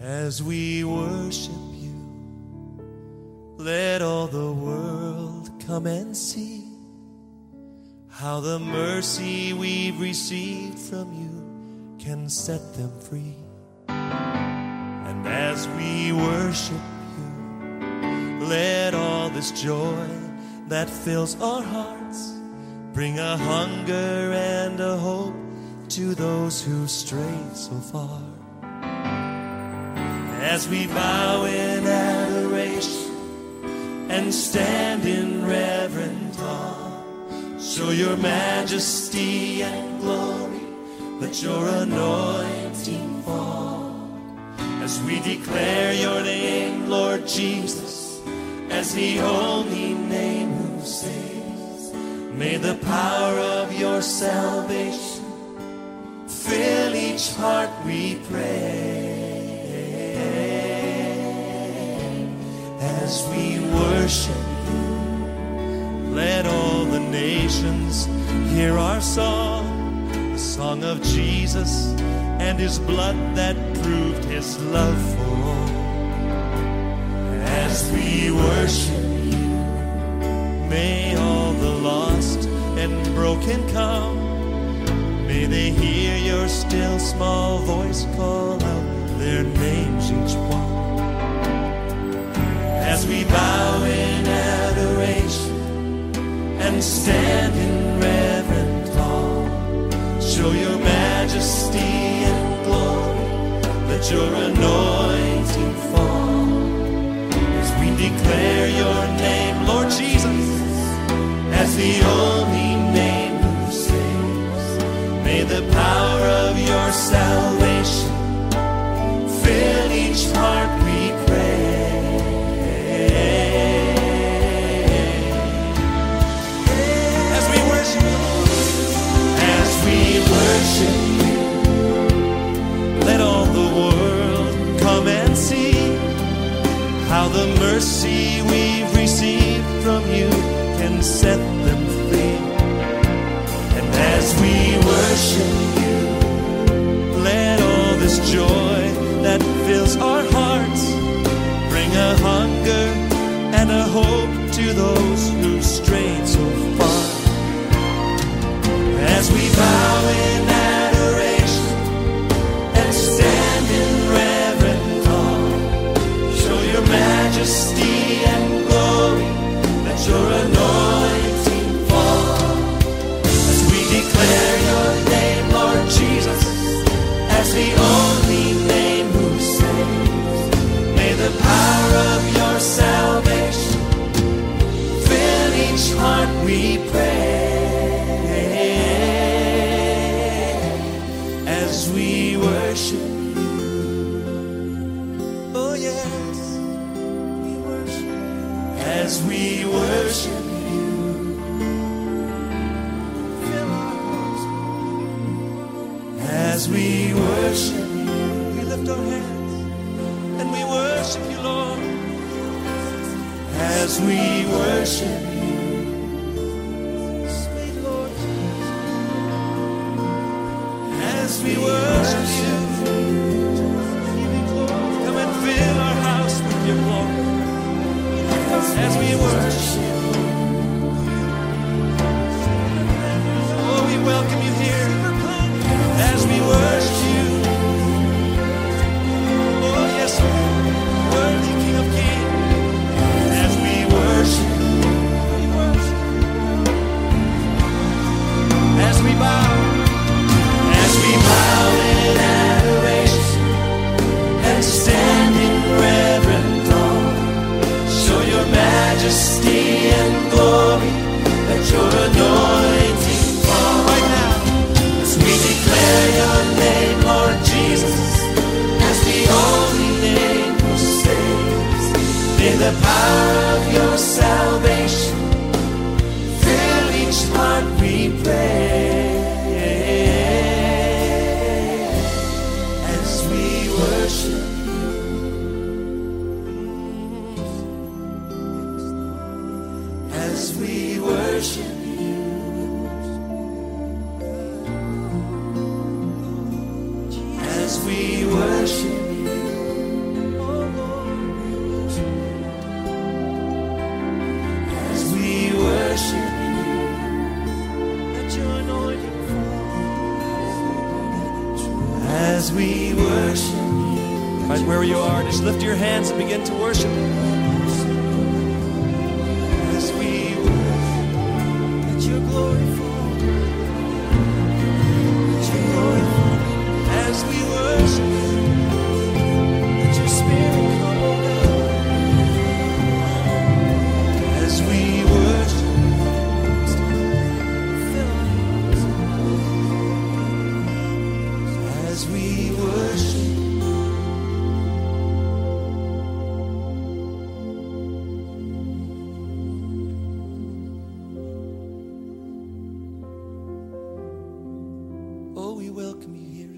As we worship you, let all the world come and see how the mercy we've received from you can set them free. And as we worship you, let all this joy that fills our hearts bring a hunger and a hope to those who strayed so far. As we bow in adoration and stand in reverent awe, show your majesty and glory, let your anointing fall. As we declare your name, Lord Jesus, as the only name who saves, may the power of your salvation fill each heart we pray. As we worship you, let all the nations hear our song, the song of Jesus and his blood that proved his love for all. As we worship you, may all the lost and broken come. May they hear your still small voice call out their names each one. As we bow in adoration and stand in reverent awe, show your majesty and glory, let your anointing fall. As we declare your name, mercy we've received from you can set them free. And as we worship you, let all this joy that fills our hearts bring a hunger and a hope to those who strayed so far. As we bow majesty As we worship you. As we worship you, we lift our hands and we worship you, Lord. As we worship you, sweet Lord. As we worship as we worship. Right where you are, just lift your hands and begin to worship. welcome you here.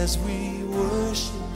as we worship.